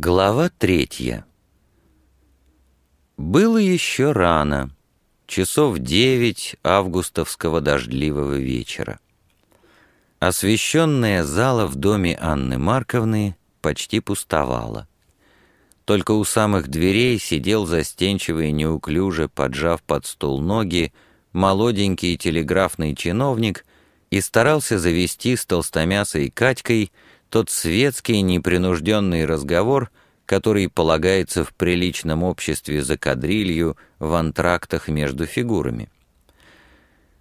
Глава третья. Было еще рано, часов девять августовского дождливого вечера. Освещенная зала в доме Анны Марковны почти пустовала. Только у самых дверей сидел застенчиво и неуклюже, поджав под стол ноги, молоденький телеграфный чиновник и старался завести с толстомясой Катькой — тот светский непринужденный разговор, который полагается в приличном обществе за кадрилью в антрактах между фигурами.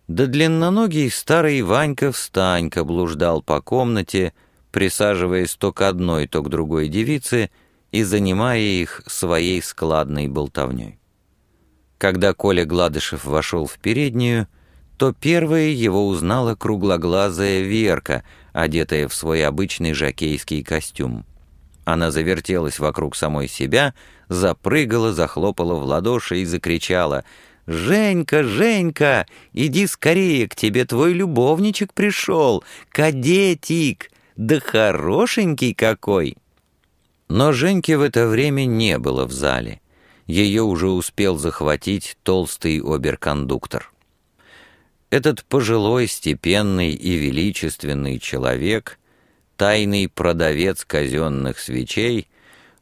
Да длинноногий старый Ванька-встанька блуждал по комнате, присаживаясь то к одной, то к другой девице и занимая их своей складной болтовней. Когда Коля Гладышев вошел в переднюю, то первая его узнала круглоглазая Верка, одетая в свой обычный жакейский костюм. Она завертелась вокруг самой себя, запрыгала, захлопала в ладоши и закричала «Женька, Женька, иди скорее, к тебе твой любовничек пришел, кадетик, да хорошенький какой!» Но Женьки в это время не было в зале. Ее уже успел захватить толстый оберкондуктор. Этот пожилой, степенный и величественный человек, тайный продавец казенных свечей,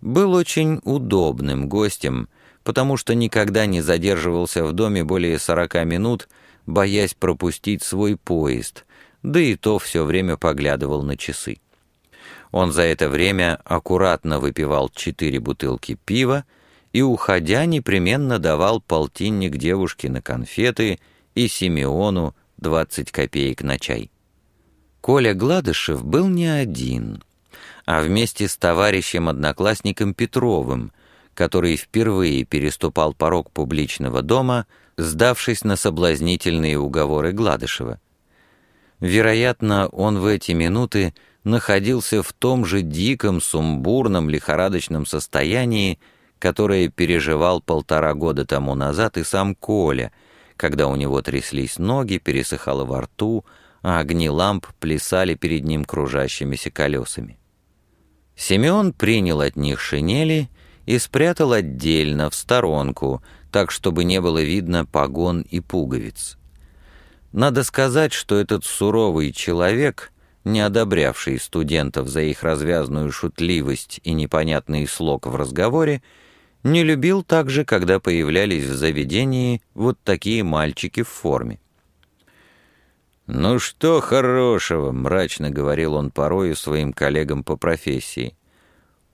был очень удобным гостем, потому что никогда не задерживался в доме более сорока минут, боясь пропустить свой поезд, да и то все время поглядывал на часы. Он за это время аккуратно выпивал четыре бутылки пива и, уходя, непременно давал полтинник девушке на конфеты — и Симеону 20 копеек на чай. Коля Гладышев был не один, а вместе с товарищем-одноклассником Петровым, который впервые переступал порог публичного дома, сдавшись на соблазнительные уговоры Гладышева. Вероятно, он в эти минуты находился в том же диком, сумбурном, лихорадочном состоянии, которое переживал полтора года тому назад и сам Коля — когда у него тряслись ноги, пересыхало во рту, а огни ламп плясали перед ним кружащимися колесами. Семен принял от них шинели и спрятал отдельно, в сторонку, так, чтобы не было видно погон и пуговиц. Надо сказать, что этот суровый человек, не одобрявший студентов за их развязную шутливость и непонятный слог в разговоре, не любил также, когда появлялись в заведении вот такие мальчики в форме. «Ну что хорошего», — мрачно говорил он порою своим коллегам по профессии.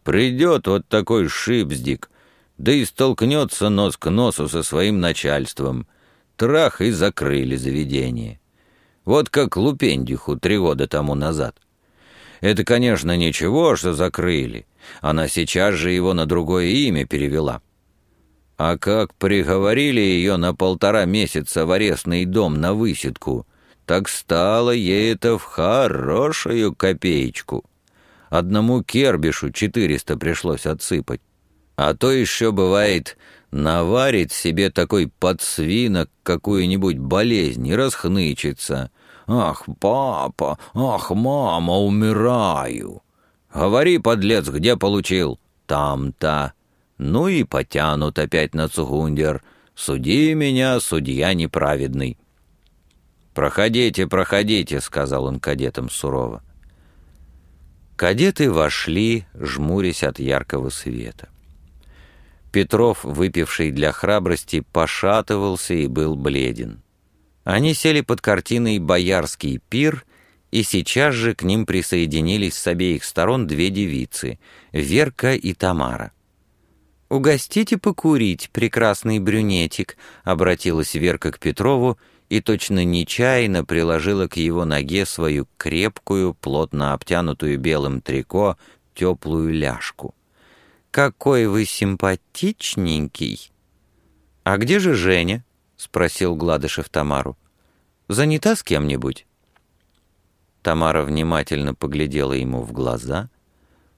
«Придет вот такой шипздик, да и столкнется нос к носу со своим начальством. Трах и закрыли заведение. Вот как Лупендиху три года тому назад. Это, конечно, ничего, что закрыли. Она сейчас же его на другое имя перевела. А как приговорили ее на полтора месяца в арестный дом на высидку, так стало ей это в хорошую копеечку. Одному кербишу четыреста пришлось отсыпать. А то еще бывает, наварит себе такой подсвинок какую-нибудь болезнь и расхнычется. «Ах, папа! Ах, мама, умираю!» «Говори, подлец, где получил?» «Там-то». Ну и потянут опять на цугундер. «Суди меня, судья неправедный». «Проходите, проходите», — сказал он кадетам сурово. Кадеты вошли, жмурясь от яркого света. Петров, выпивший для храбрости, пошатывался и был бледен. Они сели под картиной «Боярский пир» и сейчас же к ним присоединились с обеих сторон две девицы — Верка и Тамара. «Угостите покурить, прекрасный брюнетик», — обратилась Верка к Петрову и точно нечаянно приложила к его ноге свою крепкую, плотно обтянутую белым трико, теплую ляжку. «Какой вы симпатичненький!» «А где же Женя?» — спросил Гладышев Тамару. «Занята с кем-нибудь?» Тамара внимательно поглядела ему в глаза,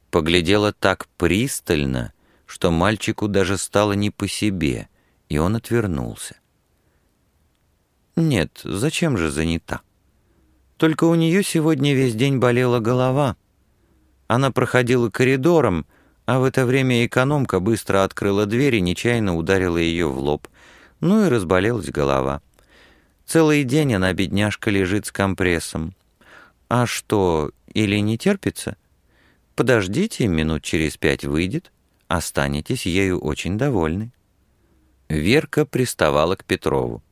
поглядела так пристально, что мальчику даже стало не по себе, и он отвернулся. «Нет, зачем же занята? Только у нее сегодня весь день болела голова. Она проходила коридором, А в это время экономка быстро открыла дверь и нечаянно ударила ее в лоб. Ну и разболелась голова. Целый день она, бедняжка, лежит с компрессом. А что, или не терпится? Подождите, минут через пять выйдет, останетесь ею очень довольны. Верка приставала к Петрову.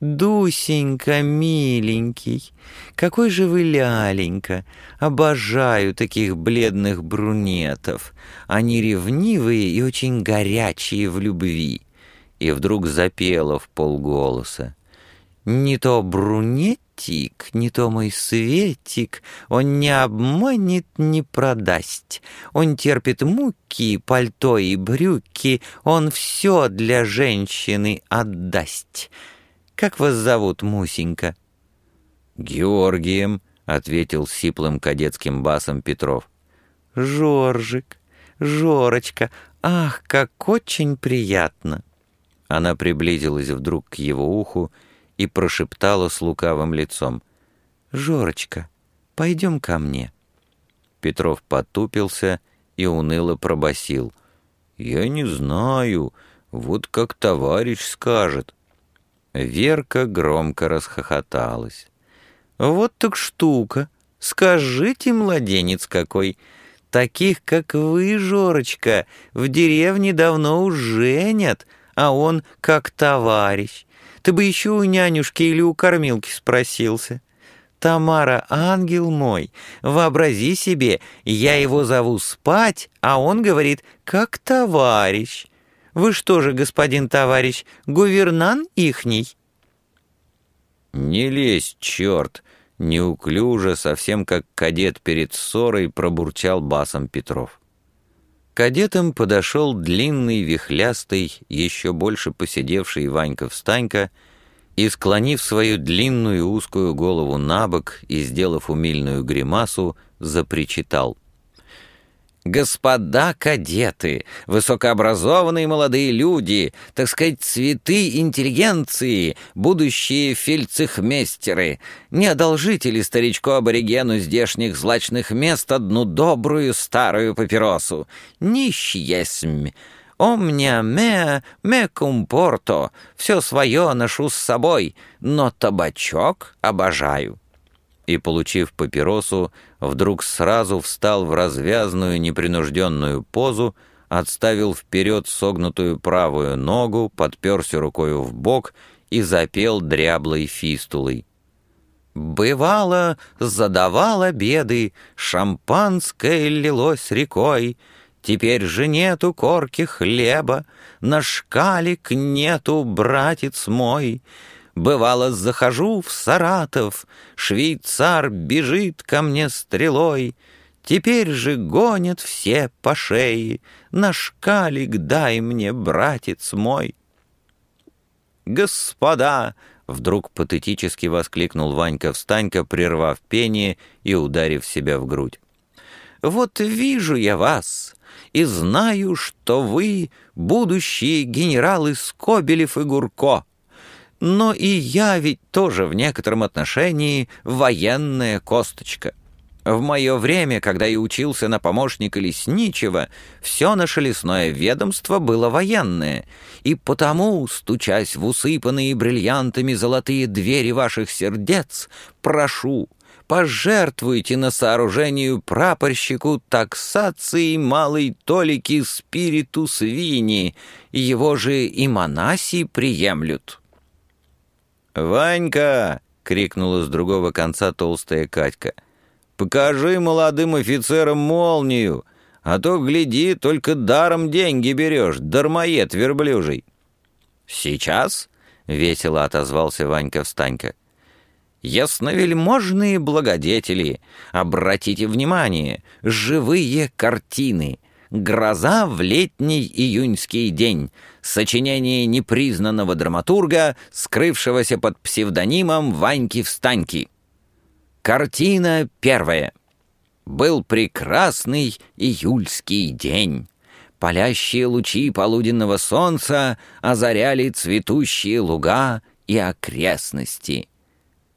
«Дусенька, миленький, какой же вы ляленька! Обожаю таких бледных брунетов. Они ревнивые и очень горячие в любви». И вдруг запела в полголоса. «Не то брунетик, не то мой светик, он не обманет, не продаст. Он терпит муки, пальто и брюки, он все для женщины отдаст». Как вас зовут, Мусенька?» «Георгием», — ответил сиплым кадетским басом Петров. «Жоржик, Жорочка, ах, как очень приятно!» Она приблизилась вдруг к его уху и прошептала с лукавым лицом. «Жорочка, пойдем ко мне». Петров потупился и уныло пробасил. «Я не знаю, вот как товарищ скажет». Верка громко расхохоталась. «Вот так штука! Скажите, младенец какой! Таких, как вы, Жорочка, в деревне давно уж женят, а он как товарищ. Ты бы еще у нянюшки или у кормилки спросился. Тамара, ангел мой, вообрази себе, я его зову спать, а он говорит, как товарищ. Вы что же, господин товарищ, гувернан ихний?» «Не лезь, черт!» Неуклюже, совсем как кадет перед ссорой, пробурчал басом Петров. Кадетом подошел длинный, вихлястый, еще больше посидевший Ванька-встанька и, склонив свою длинную узкую голову на бок и сделав умильную гримасу, запричитал — Господа кадеты, высокообразованные молодые люди, так сказать, цветы интеллигенции, будущие фельдцехмейстеры, не одолжите ли старичку-аборигену здешних злачных мест одну добрую старую папиросу? Нищ есмь. «Омня меа ме кумпорто» — «все свое ношу с собой, но табачок обожаю» и, получив папиросу, вдруг сразу встал в развязную непринужденную позу, отставил вперед согнутую правую ногу, подперся рукою в бок и запел дряблой фистулой. «Бывало, задавала беды, шампанское лилось рекой, Теперь же нету корки хлеба, на шкалик нету, братец мой, Бывало, захожу в Саратов, Швейцар бежит ко мне стрелой, Теперь же гонят все по шее, На шкалик дай мне, братец мой. «Господа!» — вдруг патетически воскликнул Ванька-встанька, прервав пение и ударив себя в грудь. «Вот вижу я вас, и знаю, что вы будущие генералы Скобелев и Гурко. Но и я ведь тоже в некотором отношении военная косточка. В мое время, когда я учился на помощника лесничего, все наше лесное ведомство было военное, и потому, стучась в усыпанные бриллиантами золотые двери ваших сердец, прошу, пожертвуйте на сооружению прапорщику таксации малой толики спириту свини, его же и монаси приемлют». «Ванька!» — крикнула с другого конца толстая Катька. «Покажи молодым офицерам молнию, а то, гляди, только даром деньги берешь, дармоед верблюжий». «Сейчас?» — весело отозвался Ванька-встанька. «Ясновельможные благодетели, обратите внимание, живые картины, «Гроза в летний июньский день», сочинение непризнанного драматурга, скрывшегося под псевдонимом Ваньки-Встаньки. Картина первая. Был прекрасный июльский день. Палящие лучи полуденного солнца озаряли цветущие луга и окрестности.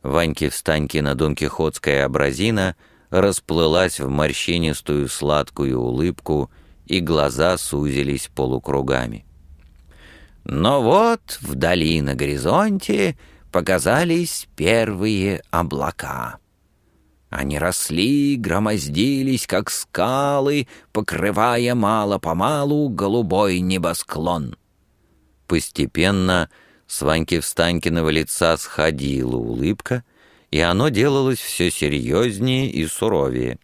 Ваньки-Встаньки Дон Кихотская образина расплылась в морщинистую сладкую улыбку и глаза сузились полукругами. Но вот вдали на горизонте показались первые облака. Они росли, громоздились, как скалы, покрывая мало-помалу голубой небосклон. Постепенно с Ваньки-Встанькиного лица сходила улыбка, и оно делалось все серьезнее и суровее.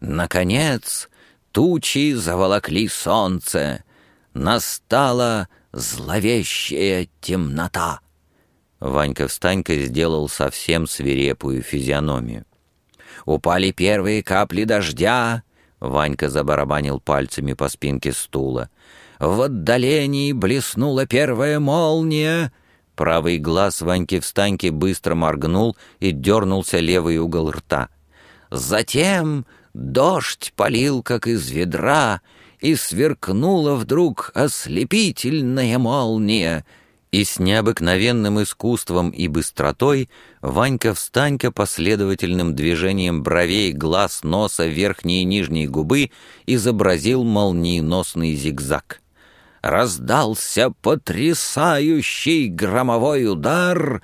Наконец тучи заволокли солнце, настала зловещая темнота. Ванька-Встанька сделал совсем свирепую физиономию. Упали первые капли дождя. Ванька забарабанил пальцами по спинке стула. В отдалении блеснула первая молния. Правый глаз Ваньки-Встаньки быстро моргнул и дернулся левый угол рта. Затем дождь полил, как из ведра, и сверкнула вдруг ослепительная молния — и с необыкновенным искусством и быстротой Ванька-встанька последовательным движением бровей, глаз, носа, верхней и нижней губы изобразил молниеносный зигзаг. Раздался потрясающий громовой удар.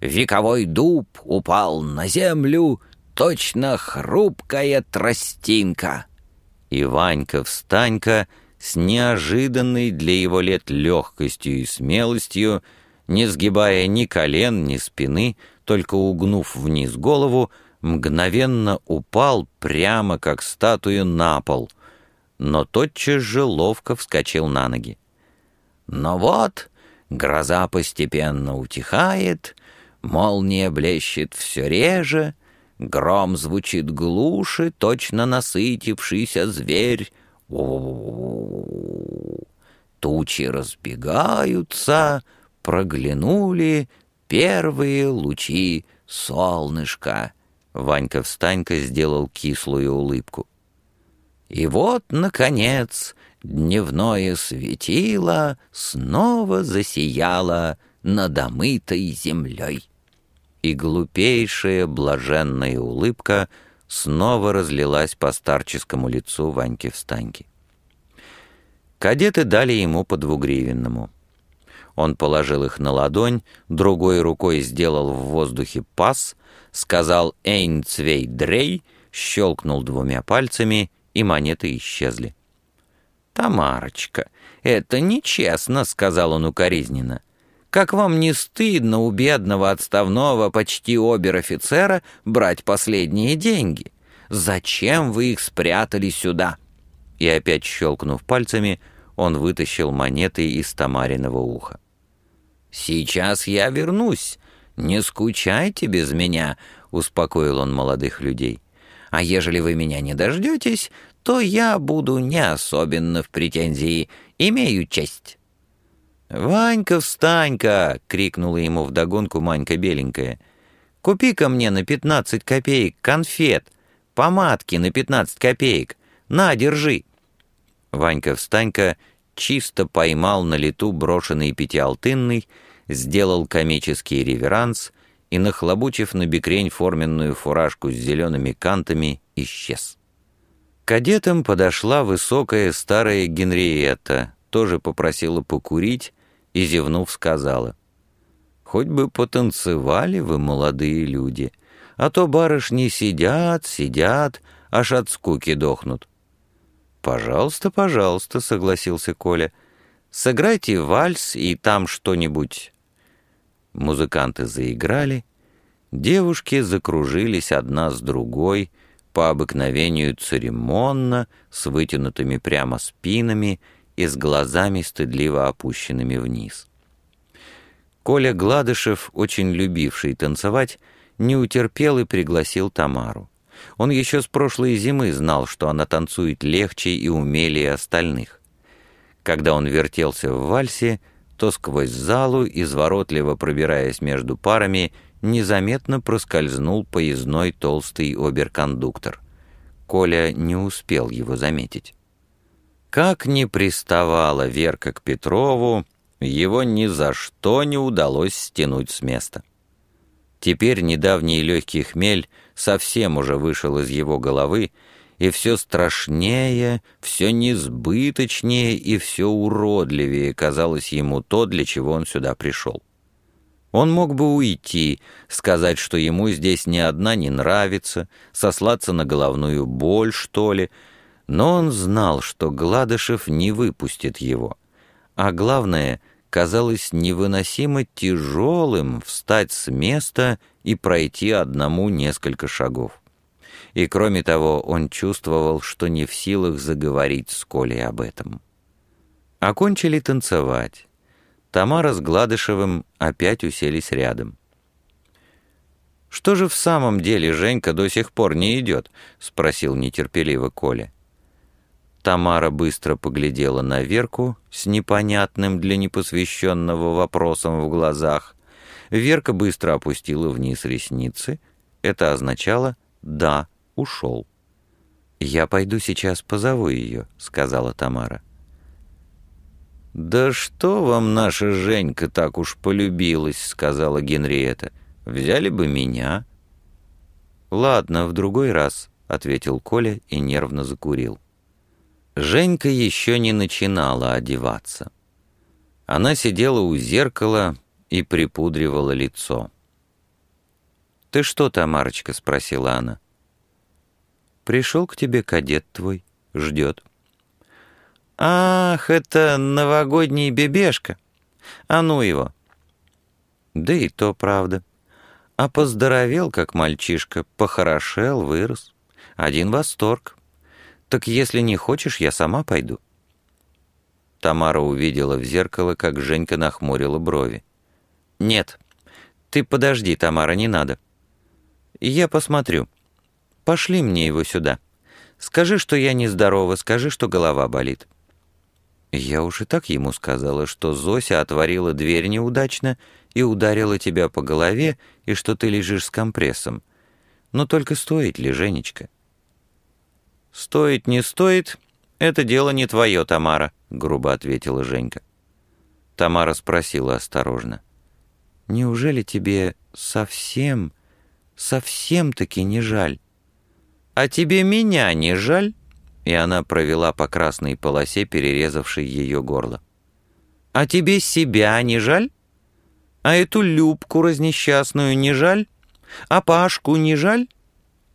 Вековой дуб упал на землю, точно хрупкая тростинка. И Ванька-встанька — с неожиданной для его лет легкостью и смелостью, не сгибая ни колен, ни спины, только угнув вниз голову, мгновенно упал прямо как статуя на пол, но тотчас же ловко вскочил на ноги. Но вот гроза постепенно утихает, молния блещет все реже, гром звучит глуше, точно насытившийся зверь, Тучи разбегаются, проглянули первые лучи солнышка. Ванька-встанька сделал кислую улыбку. И вот, наконец, дневное светило снова засияло над омытой землей. И глупейшая блаженная улыбка — снова разлилась по старческому лицу Ваньки-встаньки. Кадеты дали ему по двугривенному. Он положил их на ладонь, другой рукой сделал в воздухе пас, сказал «Эйн цвей дрей», щелкнул двумя пальцами, и монеты исчезли. «Тамарочка, это нечестно», — сказал он укоризненно. Как вам не стыдно у бедного отставного почти обер-офицера брать последние деньги? Зачем вы их спрятали сюда?» И опять щелкнув пальцами, он вытащил монеты из Тамариного уха. «Сейчас я вернусь. Не скучайте без меня», — успокоил он молодых людей. «А ежели вы меня не дождетесь, то я буду не особенно в претензии. Имею честь». «Ванька, встань-ка!» — крикнула ему вдогонку Манька беленькая. «Купи-ка мне на пятнадцать копеек конфет, помадки на пятнадцать копеек. На, держи!» Ванька, встань-ка чисто поймал на лету брошенный пятиалтынный, сделал комический реверанс и, нахлобучив на бекрень форменную фуражку с зелеными кантами, исчез. Кадетам подошла высокая старая Генриетта, тоже попросила покурить, и, зевнув, сказала, «Хоть бы потанцевали вы, молодые люди, а то барышни сидят, сидят, аж от скуки дохнут». «Пожалуйста, пожалуйста», — согласился Коля, «сыграйте вальс и там что-нибудь». Музыканты заиграли, девушки закружились одна с другой, по обыкновению церемонно, с вытянутыми прямо спинами и с глазами стыдливо опущенными вниз. Коля Гладышев, очень любивший танцевать, не утерпел и пригласил Тамару. Он еще с прошлой зимы знал, что она танцует легче и умелее остальных. Когда он вертелся в вальсе, то сквозь залу, изворотливо пробираясь между парами, незаметно проскользнул поездной толстый оберкондуктор. Коля не успел его заметить. Как ни приставала Верка к Петрову, его ни за что не удалось стянуть с места. Теперь недавний легкий хмель совсем уже вышел из его головы, и все страшнее, все несбыточнее и все уродливее казалось ему то, для чего он сюда пришел. Он мог бы уйти, сказать, что ему здесь ни одна не нравится, сослаться на головную боль, что ли, но он знал, что Гладышев не выпустит его. А главное, казалось невыносимо тяжелым встать с места и пройти одному несколько шагов. И кроме того, он чувствовал, что не в силах заговорить с Колей об этом. Окончили танцевать. Тамара с Гладышевым опять уселись рядом. «Что же в самом деле Женька до сих пор не идет?» — спросил нетерпеливо Коля. Тамара быстро поглядела на Верку с непонятным для непосвященного вопросом в глазах. Верка быстро опустила вниз ресницы. Это означало «да, ушел». «Я пойду сейчас позову ее», — сказала Тамара. «Да что вам наша Женька так уж полюбилась», — сказала Генриетта. «Взяли бы меня». «Ладно, в другой раз», — ответил Коля и нервно закурил. Женька еще не начинала одеваться. Она сидела у зеркала и припудривала лицо. «Ты что, Тамарочка?» — спросила она. «Пришел к тебе кадет твой, ждет». «Ах, это новогодний бебешка! А ну его!» «Да и то правда. А поздоровел, как мальчишка, похорошел, вырос. Один восторг. Так если не хочешь, я сама пойду». Тамара увидела в зеркало, как Женька нахмурила брови. «Нет, ты подожди, Тамара, не надо. Я посмотрю. Пошли мне его сюда. Скажи, что я нездорова, скажи, что голова болит». Я уж и так ему сказала, что Зося отворила дверь неудачно и ударила тебя по голове, и что ты лежишь с компрессом. Но только стоит ли, Женечка? «Стоит, не стоит, это дело не твое, Тамара», — грубо ответила Женька. Тамара спросила осторожно. «Неужели тебе совсем, совсем-таки не жаль?» «А тебе меня не жаль?» и она провела по красной полосе, перерезавшей ее горло. «А тебе себя не жаль? А эту Любку разнесчастную не жаль? А Пашку не жаль?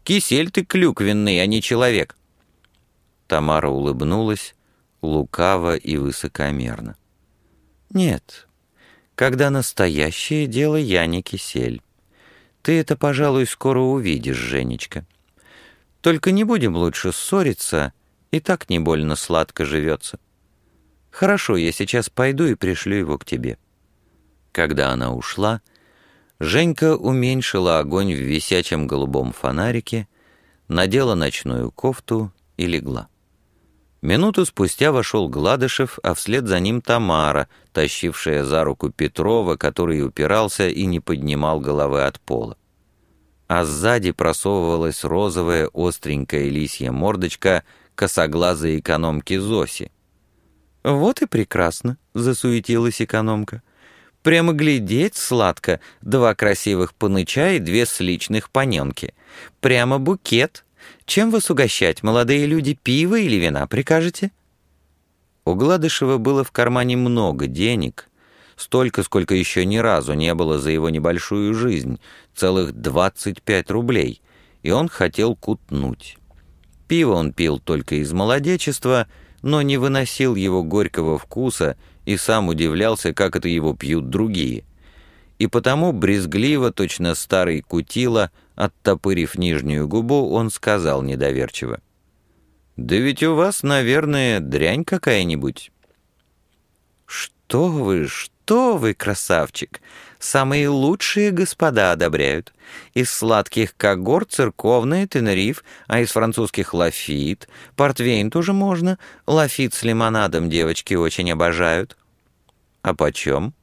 Кисель ты клюквенный, а не человек». Тамара улыбнулась, лукаво и высокомерно. «Нет, когда настоящее дело, я не кисель. Ты это, пожалуй, скоро увидишь, Женечка. Только не будем лучше ссориться и так не больно сладко живется. Хорошо, я сейчас пойду и пришлю его к тебе». Когда она ушла, Женька уменьшила огонь в висячем голубом фонарике, надела ночную кофту и легла. Минуту спустя вошел Гладышев, а вслед за ним Тамара, тащившая за руку Петрова, который упирался и не поднимал головы от пола. А сзади просовывалась розовая остренькая лисья мордочка — косоглазой экономки Зоси. «Вот и прекрасно», — засуетилась экономка. «Прямо глядеть сладко, два красивых паныча и две сличных паненки. Прямо букет. Чем вас угощать, молодые люди, пиво или вина прикажете?» У Гладышева было в кармане много денег, столько, сколько еще ни разу не было за его небольшую жизнь, целых 25 рублей, и он хотел кутнуть. Пиво он пил только из молодечества, но не выносил его горького вкуса и сам удивлялся, как это его пьют другие. И потому брезгливо, точно старый кутила, оттопырив нижнюю губу, он сказал недоверчиво. «Да ведь у вас, наверное, дрянь какая-нибудь». «Что вы, что вы, красавчик! Самые лучшие господа одобряют. Из сладких когор церковный Тенериф, а из французских лафит. Портвейн тоже можно. Лафит с лимонадом девочки очень обожают. А почем?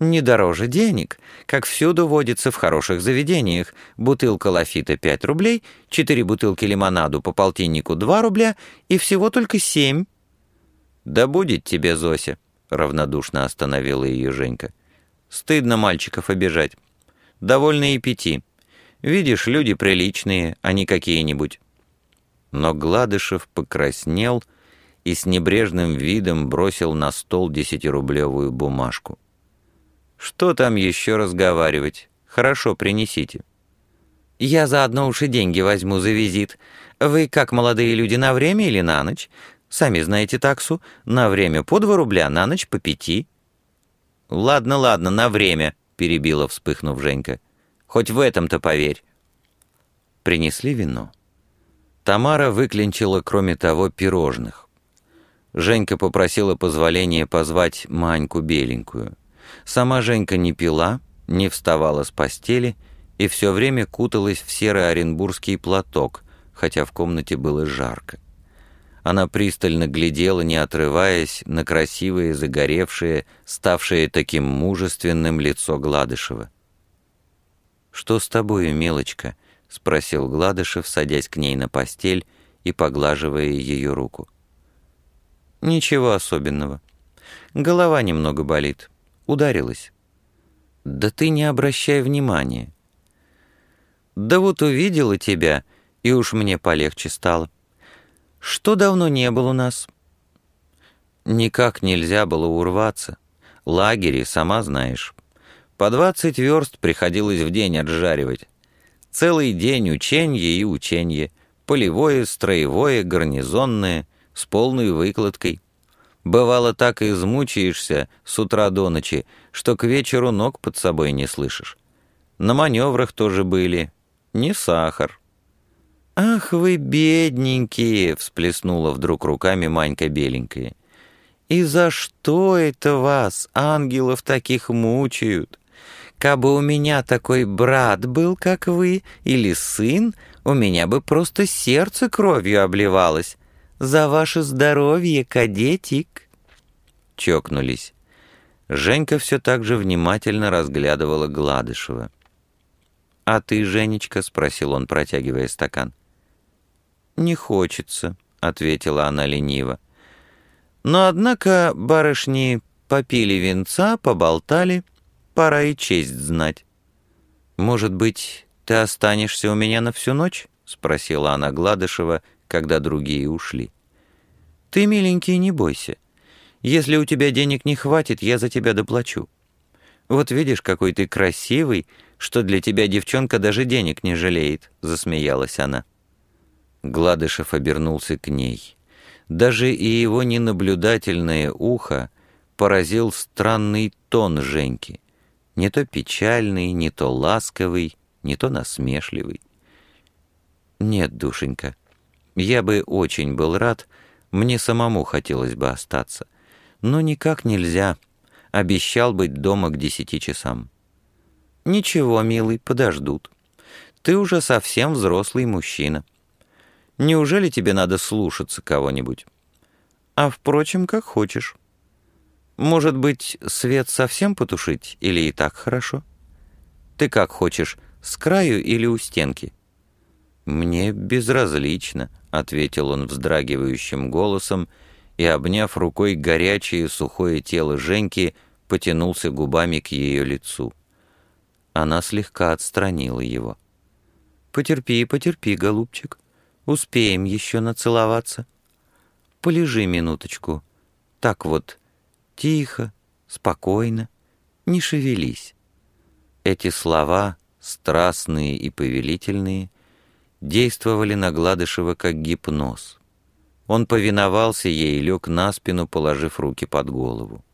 Не дороже денег, как всюду водится в хороших заведениях. Бутылка лафита 5 рублей, 4 бутылки лимонаду по полтиннику 2 рубля и всего только 7. «Да будет тебе, Зося», — равнодушно остановила ее Женька. Стыдно мальчиков обижать. Довольно и пяти. Видишь, люди приличные, а не какие-нибудь». Но Гладышев покраснел и с небрежным видом бросил на стол десятирублевую бумажку. «Что там еще разговаривать? Хорошо, принесите». «Я заодно уж и деньги возьму за визит. Вы, как молодые люди, на время или на ночь? Сами знаете таксу. На время по два рубля, на ночь по пяти». «Ладно, ладно, на время», — перебила, вспыхнув Женька. «Хоть в этом-то поверь». Принесли вино. Тамара выклинчила, кроме того, пирожных. Женька попросила позволения позвать Маньку Беленькую. Сама Женька не пила, не вставала с постели и все время куталась в серый оренбургский платок, хотя в комнате было жарко. Она пристально глядела, не отрываясь, на красивое, загоревшее, ставшее таким мужественным лицо Гладышева. «Что с тобою, мелочка?» — спросил Гладышев, садясь к ней на постель и поглаживая ее руку. «Ничего особенного. Голова немного болит. Ударилась». «Да ты не обращай внимания». «Да вот увидела тебя, и уж мне полегче стало». Что давно не было у нас? Никак нельзя было урваться. Лагери, сама знаешь. По двадцать верст приходилось в день отжаривать. Целый день ученье и ученье. Полевое, строевое, гарнизонное, с полной выкладкой. Бывало, так и измучаешься с утра до ночи, что к вечеру ног под собой не слышишь. На маневрах тоже были. Не сахар. «Ах вы, бедненькие!» — всплеснула вдруг руками Манька беленькая. «И за что это вас, ангелов, таких мучают? Кабы у меня такой брат был, как вы, или сын, у меня бы просто сердце кровью обливалось. За ваше здоровье, кадетик!» Чокнулись. Женька все так же внимательно разглядывала Гладышева. «А ты, Женечка?» — спросил он, протягивая стакан. «Не хочется», — ответила она лениво. «Но, однако, барышни попили венца, поболтали, пора и честь знать». «Может быть, ты останешься у меня на всю ночь?» — спросила она Гладышева, когда другие ушли. «Ты, миленький, не бойся. Если у тебя денег не хватит, я за тебя доплачу. Вот видишь, какой ты красивый, что для тебя девчонка даже денег не жалеет», — засмеялась она. Гладышев обернулся к ней. Даже и его ненаблюдательное ухо поразил странный тон Женьки. Не то печальный, не то ласковый, не то насмешливый. «Нет, душенька, я бы очень был рад, мне самому хотелось бы остаться. Но никак нельзя. Обещал быть дома к десяти часам». «Ничего, милый, подождут. Ты уже совсем взрослый мужчина. Неужели тебе надо слушаться кого-нибудь? А, впрочем, как хочешь. Может быть, свет совсем потушить или и так хорошо? Ты как хочешь, с краю или у стенки?» «Мне безразлично», — ответил он вздрагивающим голосом и, обняв рукой горячее сухое тело Женьки, потянулся губами к ее лицу. Она слегка отстранила его. «Потерпи, потерпи, голубчик. Успеем еще нацеловаться. Полежи минуточку. Так вот, тихо, спокойно, не шевелись. Эти слова, страстные и повелительные, действовали на Гладышева как гипноз. Он повиновался ей и лег на спину, положив руки под голову.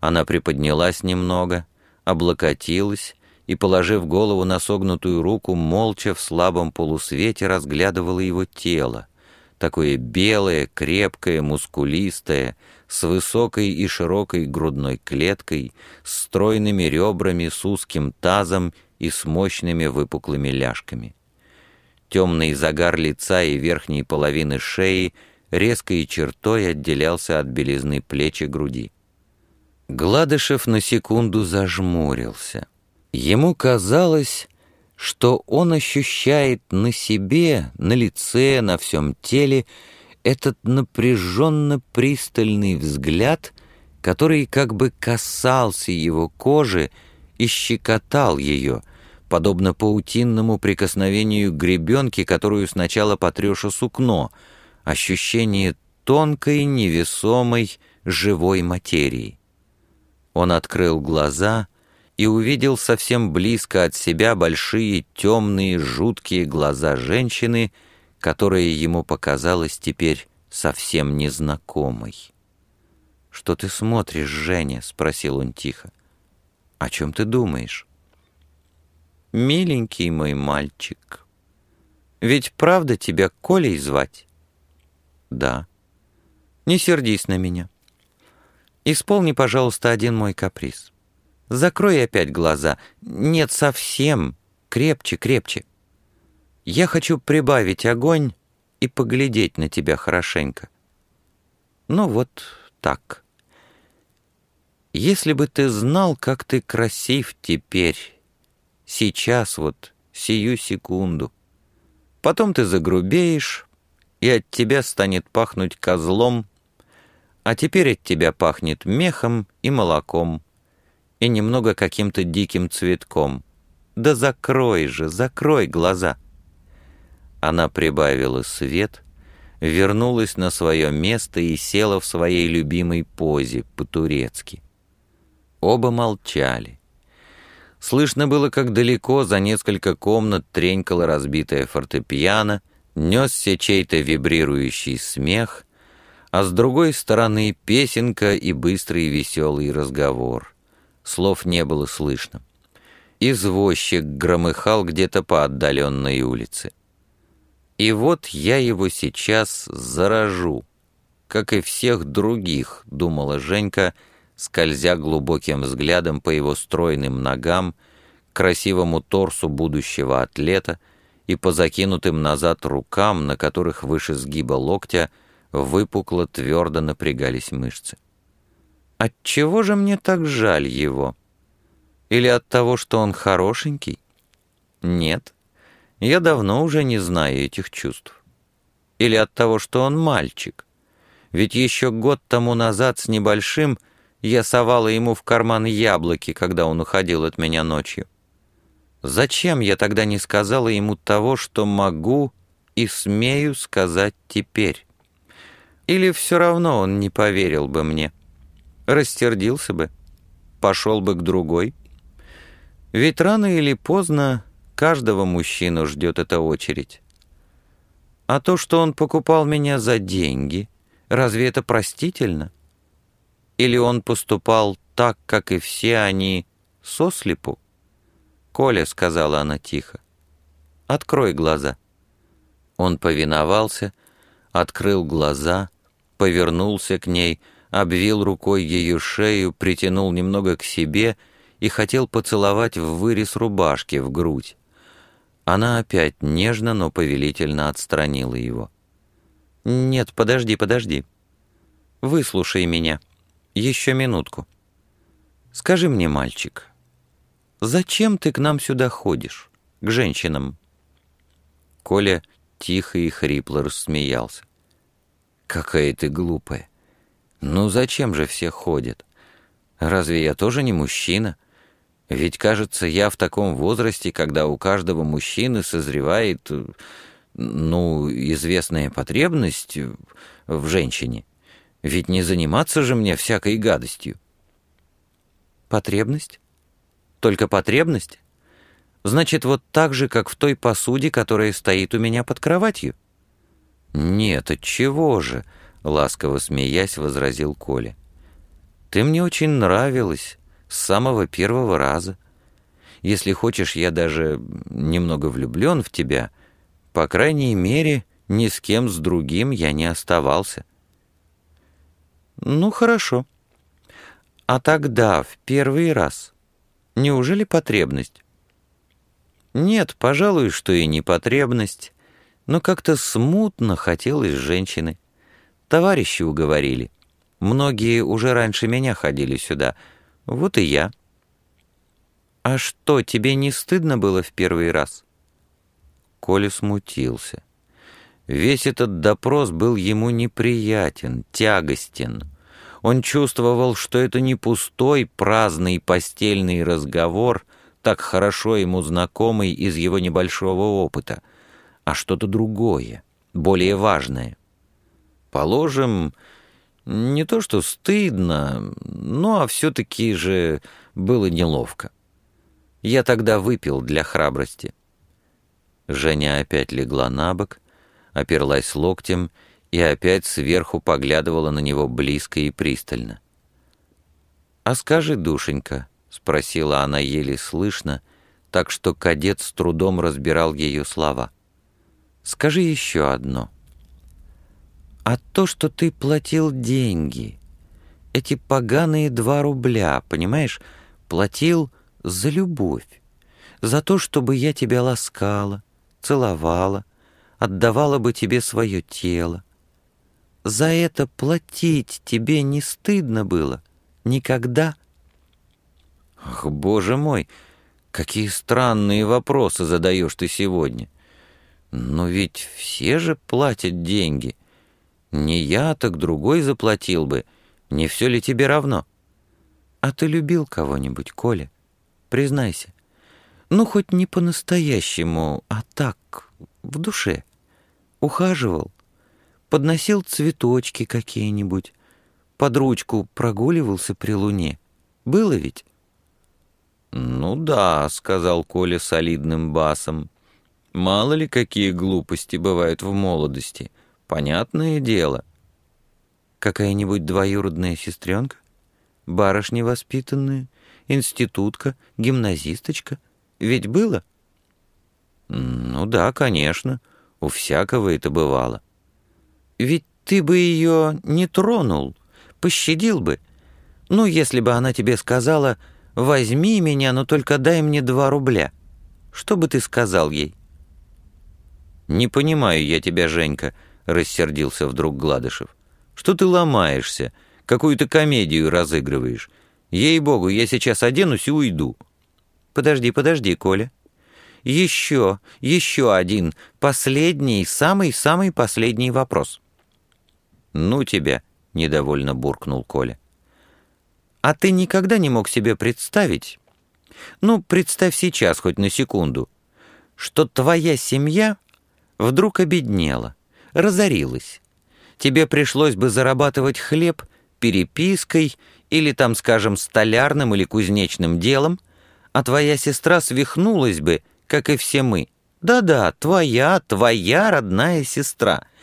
Она приподнялась немного, облокотилась и, положив голову на согнутую руку, молча в слабом полусвете разглядывала его тело, такое белое, крепкое, мускулистое, с высокой и широкой грудной клеткой, с стройными ребрами, с узким тазом и с мощными выпуклыми ляжками. Темный загар лица и верхней половины шеи резкой чертой отделялся от белизны плеч и груди. Гладышев на секунду зажмурился. Ему казалось, что он ощущает на себе, на лице, на всем теле этот напряженно пристальный взгляд, который как бы касался его кожи и щекотал ее, подобно паутинному прикосновению гребенки, которую сначала потрешь о сукно, ощущение тонкой, невесомой, живой материи. Он открыл глаза и увидел совсем близко от себя большие темные жуткие глаза женщины, которая ему показалась теперь совсем незнакомой. «Что ты смотришь, Женя?» — спросил он тихо. «О чем ты думаешь?» «Миленький мой мальчик, ведь правда тебя Колей звать?» «Да». «Не сердись на меня. Исполни, пожалуйста, один мой каприз. Закрой опять глаза. Нет, совсем. Крепче, крепче. Я хочу прибавить огонь и поглядеть на тебя хорошенько. Ну вот так. Если бы ты знал, как ты красив теперь, сейчас вот, сию секунду. Потом ты загрубеешь, и от тебя станет пахнуть козлом, а теперь от тебя пахнет мехом и молоком, и немного каким-то диким цветком. Да закрой же, закрой глаза. Она прибавила свет, вернулась на свое место и села в своей любимой позе, по-турецки. Оба молчали. Слышно было, как далеко за несколько комнат тренькала разбитая фортепиано, несся чей-то вибрирующий смех, а с другой стороны песенка и быстрый веселый разговор. Слов не было слышно. Извозчик громыхал где-то по отдаленной улице. И вот я его сейчас заражу, как и всех других, думала Женька, скользя глубоким взглядом по его стройным ногам, красивому торсу будущего атлета и по закинутым назад рукам, на которых выше сгиба локтя выпукло твердо напрягались мышцы. Отчего же мне так жаль его? Или от того, что он хорошенький? Нет. Я давно уже не знаю этих чувств. Или от того, что он мальчик. Ведь еще год тому назад с небольшим я совала ему в карман яблоки, когда он уходил от меня ночью. Зачем я тогда не сказала ему того, что могу и смею сказать теперь? Или все равно он не поверил бы мне? Растердился бы, пошел бы к другой? Ведь рано или поздно Каждого мужчину ждет эта очередь. А то, что он покупал меня за деньги, разве это простительно? Или он поступал так, как и все они, сослепу? «Коля», — сказала она тихо, — «открой глаза». Он повиновался, открыл глаза, повернулся к ней, обвил рукой ее шею, притянул немного к себе и хотел поцеловать в вырез рубашки в грудь. Она опять нежно, но повелительно отстранила его. «Нет, подожди, подожди. Выслушай меня. Еще минутку. Скажи мне, мальчик, зачем ты к нам сюда ходишь, к женщинам?» Коля тихо и хрипло рассмеялся. «Какая ты глупая! Ну зачем же все ходят? Разве я тоже не мужчина?» Ведь, кажется, я в таком возрасте, когда у каждого мужчины созревает, ну, известная потребность в женщине. Ведь не заниматься же мне всякой гадостью. Потребность? Только потребность? Значит, вот так же, как в той посуде, которая стоит у меня под кроватью? Нет, от чего же? Ласково смеясь, возразил Коля. Ты мне очень нравилась с самого первого раза. Если хочешь, я даже немного влюблен в тебя. По крайней мере, ни с кем с другим я не оставался. Ну, хорошо. А тогда, в первый раз, неужели потребность? Нет, пожалуй, что и не потребность, но как-то смутно хотелось женщины. Товарищи уговорили. Многие уже раньше меня ходили сюда — вот и я. А что, тебе не стыдно было в первый раз? Коля смутился. Весь этот допрос был ему неприятен, тягостен. Он чувствовал, что это не пустой, праздный постельный разговор, так хорошо ему знакомый из его небольшого опыта, а что-то другое, более важное. Положим, не то что стыдно, но а все-таки же было неловко. Я тогда выпил для храбрости. Женя опять легла на бок, оперлась локтем и опять сверху поглядывала на него близко и пристально. «А скажи, душенька», — спросила она еле слышно, так что кадет с трудом разбирал ее слова. «Скажи еще одно. А то, что ты платил деньги, эти поганые два рубля, понимаешь, платил за любовь, за то, чтобы я тебя ласкала, целовала, отдавала бы тебе свое тело. За это платить тебе не стыдно было? Никогда? Ах, боже мой, какие странные вопросы задаешь ты сегодня. Но ведь все же платят деньги. Не я, так другой заплатил бы. Не все ли тебе равно? А ты любил кого-нибудь, Коля? Признайся. Ну, хоть не по-настоящему, а так, в душе. Ухаживал, подносил цветочки какие-нибудь, под ручку прогуливался при луне. Было ведь? «Ну да», — сказал Коля солидным басом. «Мало ли какие глупости бывают в молодости. Понятное дело». «Какая-нибудь двоюродная сестренка? Барышня воспитанная? Институтка? Гимназисточка? Ведь было?» «Ну да, конечно. У всякого это бывало». «Ведь ты бы ее не тронул, пощадил бы. Ну, если бы она тебе сказала, возьми меня, но только дай мне два рубля. Что бы ты сказал ей?» «Не понимаю я тебя, Женька», — рассердился вдруг Гладышев. «Что ты ломаешься? Какую-то комедию разыгрываешь? Ей-богу, я сейчас оденусь и уйду». «Подожди, подожди, Коля. Еще, еще один, последний, самый-самый последний вопрос». «Ну тебя», — недовольно буркнул Коля. «А ты никогда не мог себе представить, ну, представь сейчас хоть на секунду, что твоя семья вдруг обеднела, разорилась. Тебе пришлось бы зарабатывать хлеб перепиской или там, скажем, столярным или кузнечным делом, а твоя сестра свихнулась бы, как и все мы. Да-да, твоя, твоя родная сестра —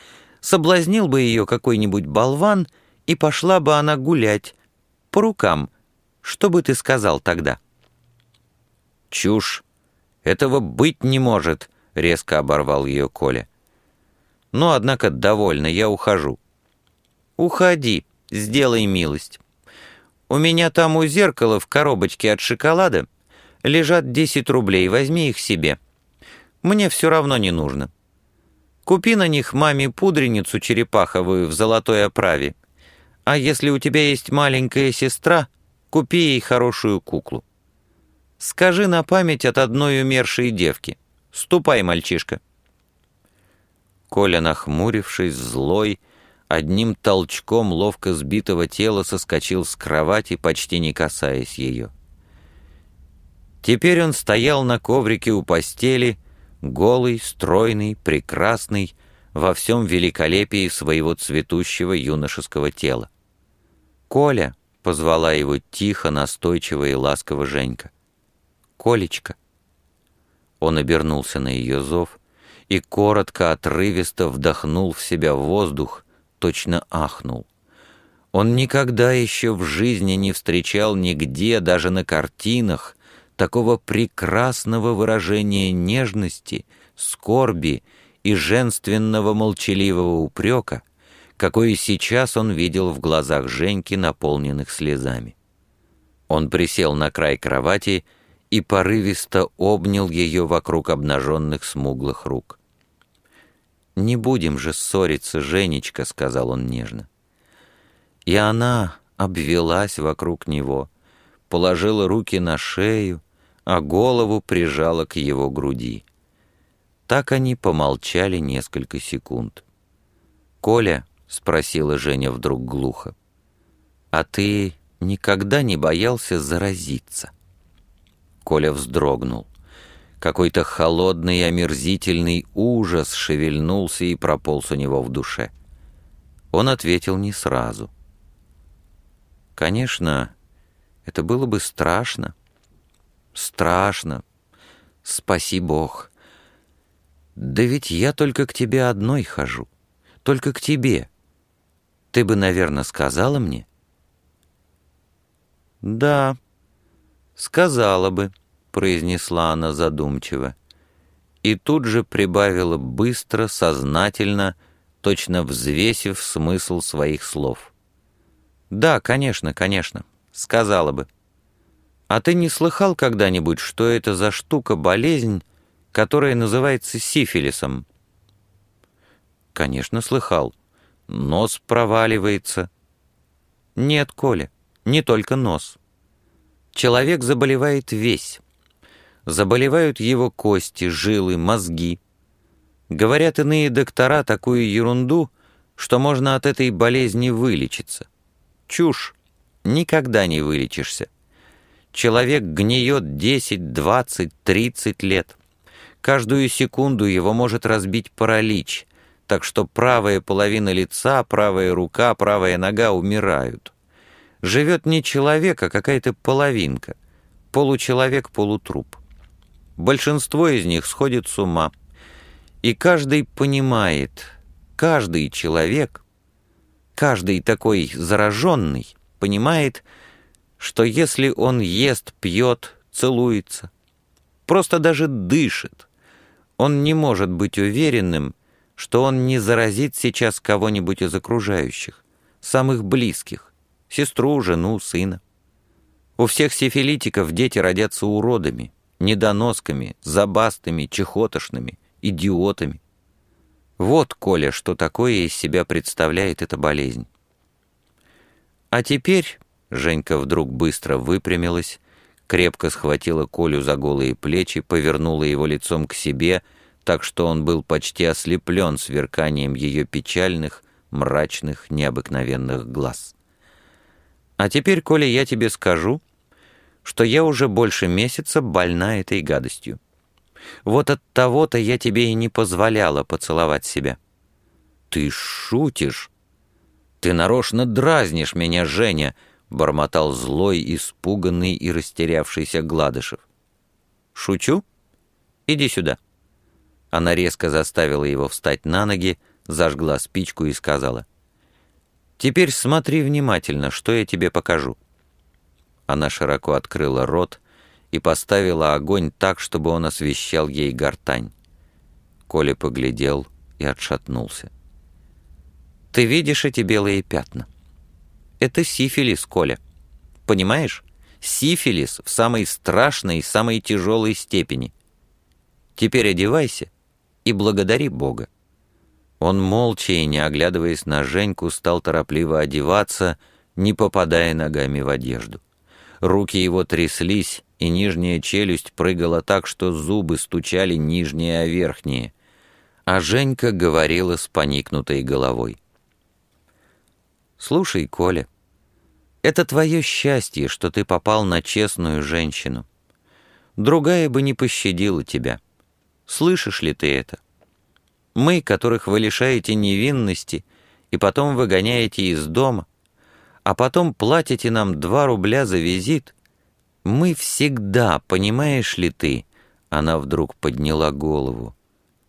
соблазнил бы ее какой-нибудь болван, и пошла бы она гулять. По рукам. Что бы ты сказал тогда?» «Чушь! Этого быть не может!» — резко оборвал ее Коля. «Ну, однако, довольно, я ухожу». «Уходи, сделай милость. У меня там у зеркала в коробочке от шоколада лежат десять рублей, возьми их себе. Мне все равно не нужно. Купи на них маме пудреницу черепаховую в золотой оправе. А если у тебя есть маленькая сестра, купи ей хорошую куклу. Скажи на память от одной умершей девки. Ступай, мальчишка». Коля, нахмурившись, злой, одним толчком ловко сбитого тела соскочил с кровати, почти не касаясь ее. Теперь он стоял на коврике у постели, голый, стройный, прекрасный, во всем великолепии своего цветущего юношеского тела. «Коля!» — позвала его тихо, настойчиво и ласково Женька. «Колечка!» Он обернулся на ее зов и коротко, отрывисто вдохнул в себя воздух, точно ахнул. Он никогда еще в жизни не встречал нигде, даже на картинах, такого прекрасного выражения нежности, скорби и женственного молчаливого упрека, какое сейчас он видел в глазах Женьки, наполненных слезами. Он присел на край кровати и порывисто обнял ее вокруг обнаженных смуглых рук. «Не будем же ссориться, Женечка», — сказал он нежно. И она обвелась вокруг него, положила руки на шею, а голову прижала к его груди. Так они помолчали несколько секунд. «Коля», — спросила Женя вдруг глухо, — «а ты никогда не боялся заразиться?» Коля вздрогнул. Какой-то холодный и омерзительный ужас шевельнулся и прополз у него в душе. Он ответил не сразу. Конечно, это было бы страшно. Страшно. Спаси Бог. Да ведь я только к тебе одной хожу. Только к тебе. Ты бы, наверное, сказала мне? Да, сказала бы произнесла она задумчиво. И тут же прибавила быстро, сознательно, точно взвесив смысл своих слов. «Да, конечно, конечно, сказала бы. А ты не слыхал когда-нибудь, что это за штука, болезнь, которая называется сифилисом?» «Конечно, слыхал. Нос проваливается». «Нет, Коля, не только нос. Человек заболевает весь» Заболевают его кости, жилы, мозги. Говорят иные доктора такую ерунду, что можно от этой болезни вылечиться. Чушь. Никогда не вылечишься. Человек гниет 10, 20, 30 лет. Каждую секунду его может разбить паралич, так что правая половина лица, правая рука, правая нога умирают. Живет не человек, а какая-то половинка. Получеловек-полутруп. Большинство из них сходит с ума. И каждый понимает, каждый человек, каждый такой зараженный понимает, что если он ест, пьет, целуется, просто даже дышит, он не может быть уверенным, что он не заразит сейчас кого-нибудь из окружающих, самых близких, сестру, жену, сына. У всех сифилитиков дети родятся уродами, недоносками, забастыми, чехотошными, идиотами. Вот, Коля, что такое из себя представляет эта болезнь. А теперь Женька вдруг быстро выпрямилась, крепко схватила Колю за голые плечи, повернула его лицом к себе, так что он был почти ослеплен сверканием ее печальных, мрачных, необыкновенных глаз. «А теперь, Коля, я тебе скажу, что я уже больше месяца больна этой гадостью. Вот от того-то я тебе и не позволяла поцеловать себя». «Ты шутишь? Ты нарочно дразнишь меня, Женя!» — бормотал злой, испуганный и растерявшийся Гладышев. «Шучу? Иди сюда». Она резко заставила его встать на ноги, зажгла спичку и сказала. «Теперь смотри внимательно, что я тебе покажу». Она широко открыла рот и поставила огонь так, чтобы он освещал ей гортань. Коля поглядел и отшатнулся. «Ты видишь эти белые пятна? Это сифилис, Коля. Понимаешь? Сифилис в самой страшной и самой тяжелой степени. Теперь одевайся и благодари Бога». Он молча и, не оглядываясь на Женьку, стал торопливо одеваться, не попадая ногами в одежду. Руки его тряслись, и нижняя челюсть прыгала так, что зубы стучали нижние о верхние. А Женька говорила с поникнутой головой. «Слушай, Коля, это твое счастье, что ты попал на честную женщину. Другая бы не пощадила тебя. Слышишь ли ты это? Мы, которых вы лишаете невинности и потом выгоняете из дома, а потом платите нам два рубля за визит, мы всегда, понимаешь ли ты, она вдруг подняла голову,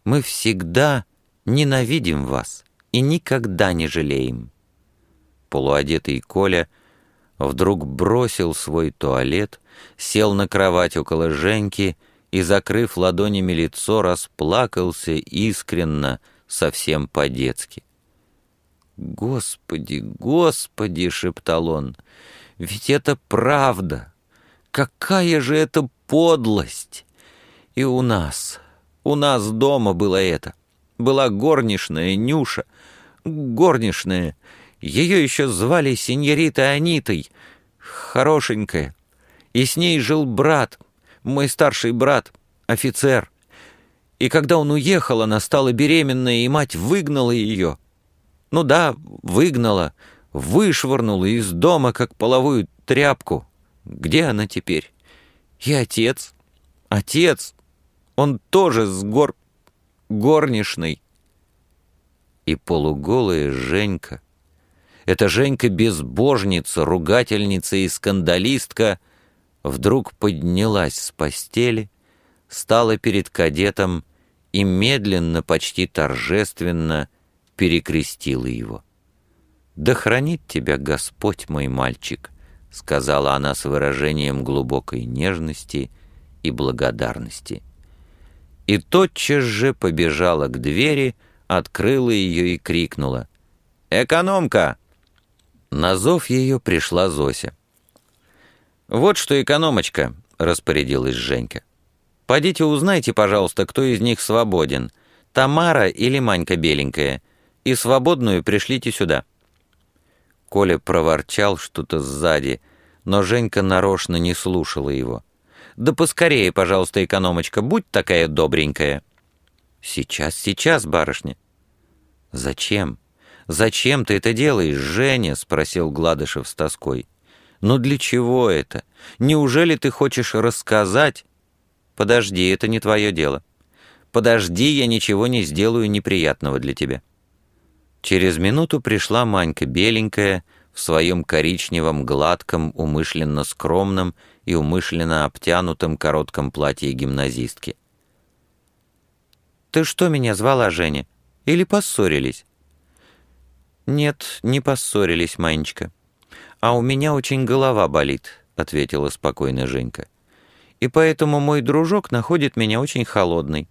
мы всегда ненавидим вас и никогда не жалеем. Полуодетый Коля вдруг бросил свой туалет, сел на кровать около Женьки и, закрыв ладонями лицо, расплакался искренно, совсем по-детски. «Господи, Господи!» — шептал он. «Ведь это правда! Какая же это подлость! И у нас, у нас дома было это. Была горничная Нюша, горничная. Ее еще звали сеньоритой Анитой, хорошенькая. И с ней жил брат, мой старший брат, офицер. И когда он уехал, она стала беременная, и мать выгнала ее». Ну да, выгнала, вышвырнула из дома, как половую тряпку. Где она теперь? И отец, отец, он тоже с гор... горничной. И полуголая Женька, эта Женька-безбожница, ругательница и скандалистка, вдруг поднялась с постели, стала перед кадетом и медленно, почти торжественно перекрестила его. «Да хранит тебя Господь, мой мальчик», — сказала она с выражением глубокой нежности и благодарности. И тотчас же побежала к двери, открыла ее и крикнула. «Экономка!» На зов ее пришла Зося. «Вот что, экономочка», — распорядилась Женька. «Подите узнайте, пожалуйста, кто из них свободен, Тамара или Манька Беленькая, и свободную пришлите сюда». Коля проворчал что-то сзади, но Женька нарочно не слушала его. «Да поскорее, пожалуйста, экономочка, будь такая добренькая». «Сейчас, сейчас, барышня». «Зачем? Зачем ты это делаешь, Женя?» — спросил Гладышев с тоской. «Ну для чего это? Неужели ты хочешь рассказать?» «Подожди, это не твое дело. Подожди, я ничего не сделаю неприятного для тебя». Через минуту пришла Манька беленькая, в своем коричневом, гладком, умышленно скромном и умышленно обтянутом коротком платье гимназистки. «Ты что меня звала, Женя? Или поссорились?» «Нет, не поссорились, Манечка. А у меня очень голова болит», — ответила спокойно Женька. «И поэтому мой дружок находит меня очень холодной.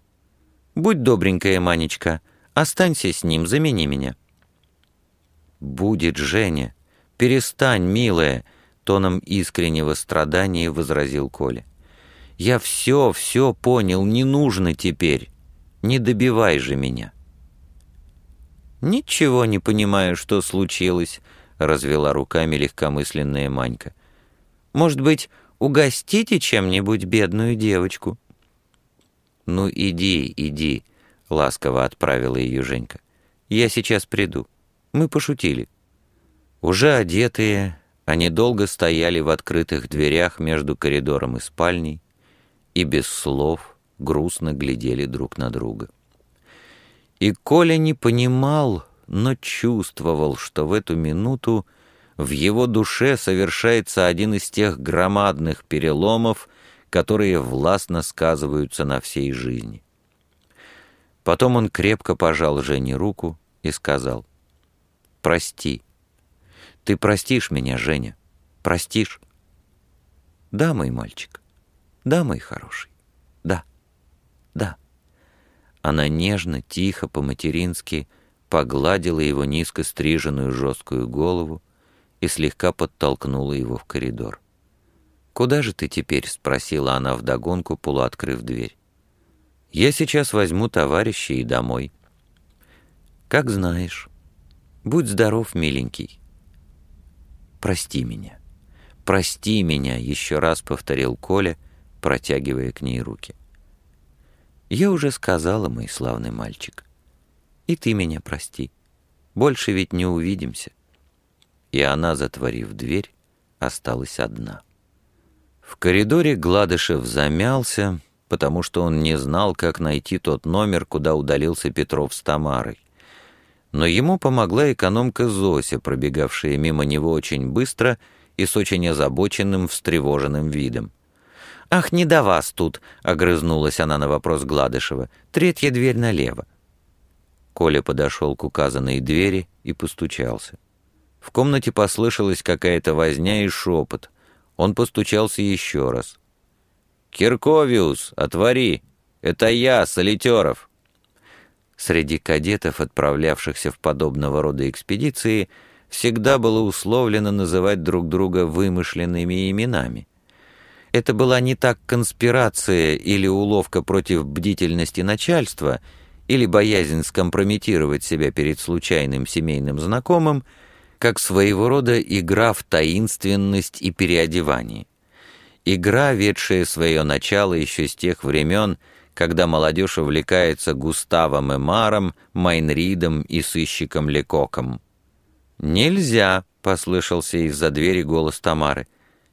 Будь добренькая, Манечка, останься с ним, замени меня». «Будет, Женя. Перестань, милая», — тоном искреннего страдания возразил Коля. «Я все, все понял, не нужно теперь. Не добивай же меня». «Ничего не понимаю, что случилось», — развела руками легкомысленная Манька. «Может быть, угостите чем-нибудь бедную девочку?» «Ну, иди, иди», — ласково отправила ее Женька. «Я сейчас приду». Мы пошутили. Уже одетые, они долго стояли в открытых дверях между коридором и спальней и без слов грустно глядели друг на друга. И Коля не понимал, но чувствовал, что в эту минуту в его душе совершается один из тех громадных переломов, которые властно сказываются на всей жизни. Потом он крепко пожал Жене руку и сказал, прости. Ты простишь меня, Женя? Простишь? Да, мой мальчик. Да, мой хороший. Да. Да. Она нежно, тихо, по-матерински погладила его низко стриженную жесткую голову и слегка подтолкнула его в коридор. «Куда же ты теперь?» — спросила она вдогонку, полуоткрыв дверь. «Я сейчас возьму товарища и домой». «Как знаешь». Будь здоров, миленький. Прости меня. Прости меня, еще раз повторил Коля, протягивая к ней руки. Я уже сказала, мой славный мальчик. И ты меня прости. Больше ведь не увидимся. И она, затворив дверь, осталась одна. В коридоре Гладышев замялся, потому что он не знал, как найти тот номер, куда удалился Петров с Тамарой но ему помогла экономка Зося, пробегавшая мимо него очень быстро и с очень озабоченным, встревоженным видом. «Ах, не до вас тут!» — огрызнулась она на вопрос Гладышева. «Третья дверь налево». Коля подошел к указанной двери и постучался. В комнате послышалась какая-то возня и шепот. Он постучался еще раз. «Кирковиус, отвори! Это я, Солитеров!» Среди кадетов, отправлявшихся в подобного рода экспедиции, всегда было условлено называть друг друга вымышленными именами. Это была не так конспирация или уловка против бдительности начальства, или боязнь скомпрометировать себя перед случайным семейным знакомым, как своего рода игра в таинственность и переодевание. Игра, ведшая свое начало еще с тех времен, когда молодежь увлекается Густавом Эмаром, Майнридом и сыщиком Лекоком. «Нельзя!» — послышался из-за двери голос Тамары.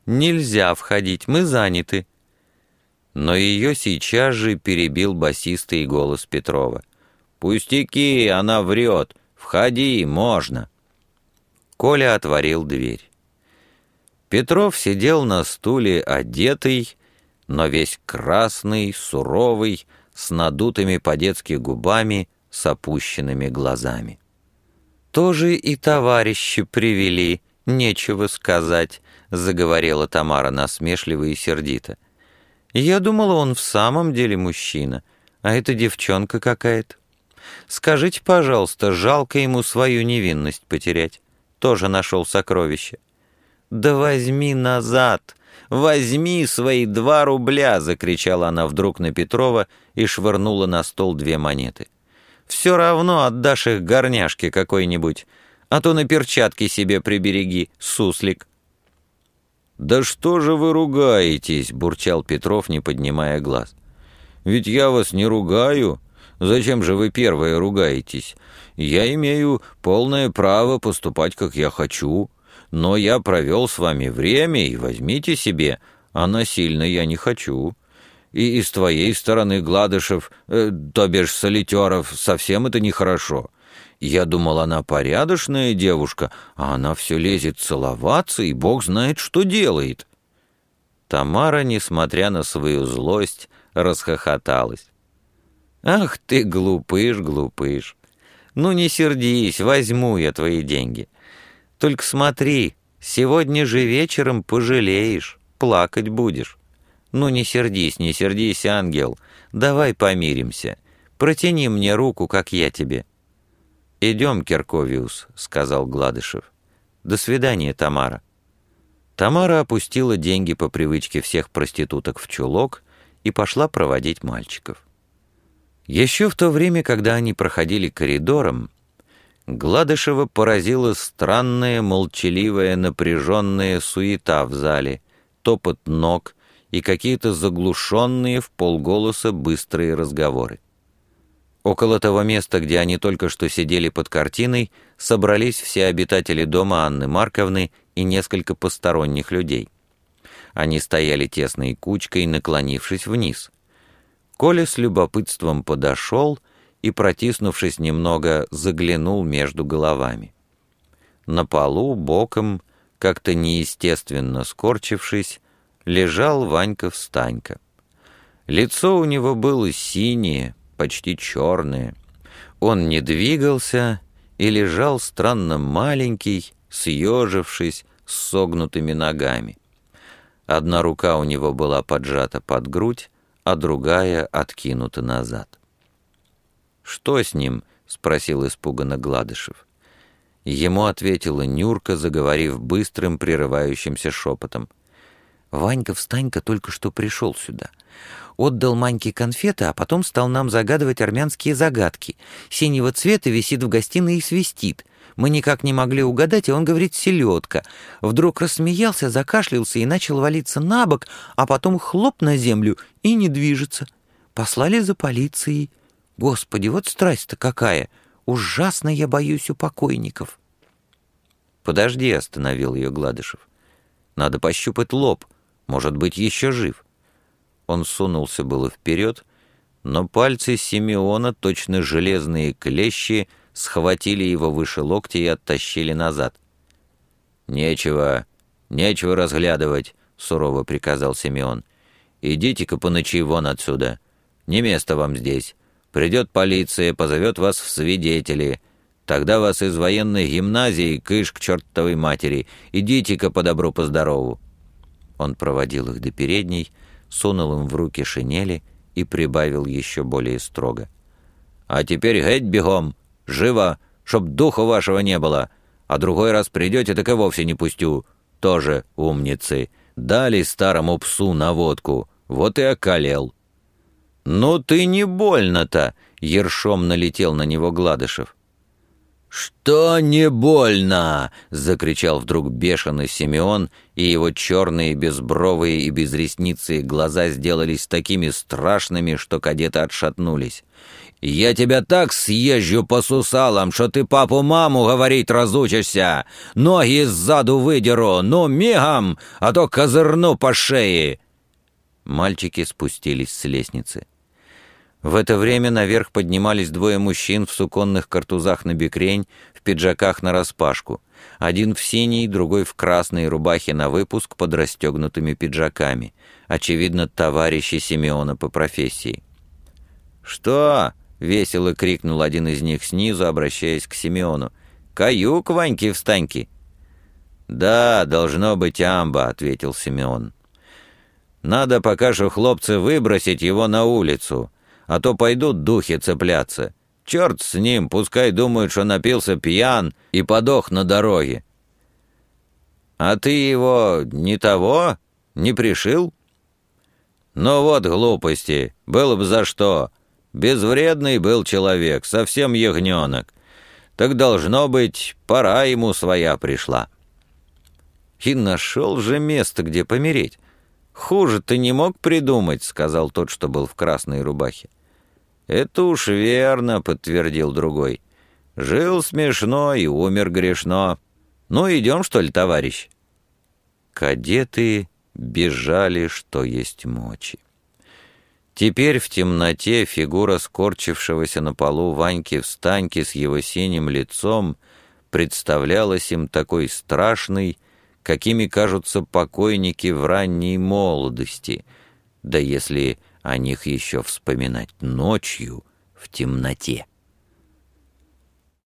«Нельзя входить, мы заняты». Но ее сейчас же перебил басистый голос Петрова. «Пустяки, она врет! Входи, можно!» Коля отворил дверь. Петров сидел на стуле одетый, но весь красный, суровый, с надутыми по-детски губами, с опущенными глазами. «Тоже и товарищи привели, нечего сказать», — заговорила Тамара насмешливо и сердито. «Я думала, он в самом деле мужчина, а это девчонка какая-то. Скажите, пожалуйста, жалко ему свою невинность потерять. Тоже нашел сокровище». «Да возьми назад! Возьми свои два рубля!» — закричала она вдруг на Петрова и швырнула на стол две монеты. «Все равно отдашь их горняшке какой-нибудь, а то на перчатки себе прибереги, суслик». «Да что же вы ругаетесь?» — бурчал Петров, не поднимая глаз. «Ведь я вас не ругаю. Зачем же вы первые ругаетесь? Я имею полное право поступать, как я хочу. Но я провел с вами время, и возьмите себе, а насильно я не хочу. И из твоей стороны, Гладышев, э, то бишь солитеров, совсем это нехорошо. Я думал, она порядочная девушка, а она все лезет целоваться, и бог знает, что делает». Тамара, несмотря на свою злость, расхохоталась. «Ах ты, глупыш, глупыш! Ну не сердись, возьму я твои деньги. Только смотри, сегодня же вечером пожалеешь, плакать будешь. Ну не сердись, не сердись, ангел, давай помиримся. Протяни мне руку, как я тебе». «Идем, Керковиус», — сказал Гладышев. «До свидания, Тамара». Тамара опустила деньги по привычке всех проституток в чулок и пошла проводить мальчиков. Еще в то время, когда они проходили коридором, Гладышева поразила странная, молчаливая, напряженная суета в зале, топот ног и какие-то заглушенные в полголоса быстрые разговоры. Около того места, где они только что сидели под картиной, собрались все обитатели дома Анны Марковны и несколько посторонних людей. Они стояли тесной кучкой, наклонившись вниз. Коля с любопытством подошел и, протиснувшись немного, заглянул между головами. На полу, боком, как-то неестественно скорчившись, лежал Ванька-встанька. Лицо у него было синее, почти черное. Он не двигался и лежал странно маленький, съежившись, с согнутыми ногами. Одна рука у него была поджата под грудь, а другая откинута назад. «Что с ним?» — спросил испуганно Гладышев. Ему ответила Нюрка, заговорив быстрым, прерывающимся шепотом. «Ванька-встанька только что пришел сюда. Отдал Маньке конфеты, а потом стал нам загадывать армянские загадки. Синего цвета висит в гостиной и свистит. Мы никак не могли угадать, и он говорит «селедка». Вдруг рассмеялся, закашлялся и начал валиться на бок, а потом хлоп на землю и не движется. Послали за полицией. Господи, вот страсть-то какая! Ужасно я боюсь у покойников. «Подожди», — остановил ее Гладышев. «Надо пощупать лоб. Может быть, еще жив». Он сунулся было вперед, но пальцы Симеона, точно железные клещи, схватили его выше локтя и оттащили назад. «Нечего, нечего разглядывать», — сурово приказал Симеон. «Идите-ка по вон отсюда. Не место вам здесь. Придет полиция, позовет вас в свидетели. Тогда вас из военной гимназии кыш к чертовой матери. Идите-ка по добру, по здорову». Он проводил их до передней, сунул им в руки шинели и прибавил еще более строго. «А теперь геть бегом, живо, чтоб духу вашего не было, а другой раз придете, так и вовсе не пустю. Тоже умницы. Дали старому псу наводку, вот и околел». «Ну ты не больно-то!» — ершом налетел на него Гладышев. «Что не больно?» — закричал вдруг бешеный Симеон, и его черные, безбровые и безресницые глаза сделались такими страшными, что кадеты отшатнулись. «Я тебя так съезжу по сусалам, что ты папу-маму говорить разучишься! Ноги сзаду выдеру, ну мигом, а то козырну по шее!» Мальчики спустились с лестницы. В это время наверх поднимались двое мужчин в суконных картузах на бекрень, в пиджаках нараспашку. Один в синей, другой в красной рубахе на выпуск под расстегнутыми пиджаками. Очевидно, товарищи Симеона по профессии. «Что?» — весело крикнул один из них снизу, обращаясь к Симеону. «Каюк, Ваньки-встаньки!» «Да, должно быть амба», — ответил Симеон. «Надо пока что, хлопцы, выбросить его на улицу а то пойдут духи цепляться. Черт с ним, пускай думают, что напился пьян и подох на дороге. А ты его не того, не пришил? Ну вот глупости, было бы за что. Безвредный был человек, совсем ягненок. Так должно быть, пора ему своя пришла. И нашел же место, где помереть. «Хуже ты не мог придумать», — сказал тот, что был в красной рубахе. «Это уж верно», — подтвердил другой. «Жил смешно и умер грешно. Ну, идем, что ли, товарищ?» Кадеты бежали, что есть мочи. Теперь в темноте фигура скорчившегося на полу Ваньки Встаньки с его синим лицом представлялась им такой страшной, какими кажутся покойники в ранней молодости, да если о них еще вспоминать ночью в темноте.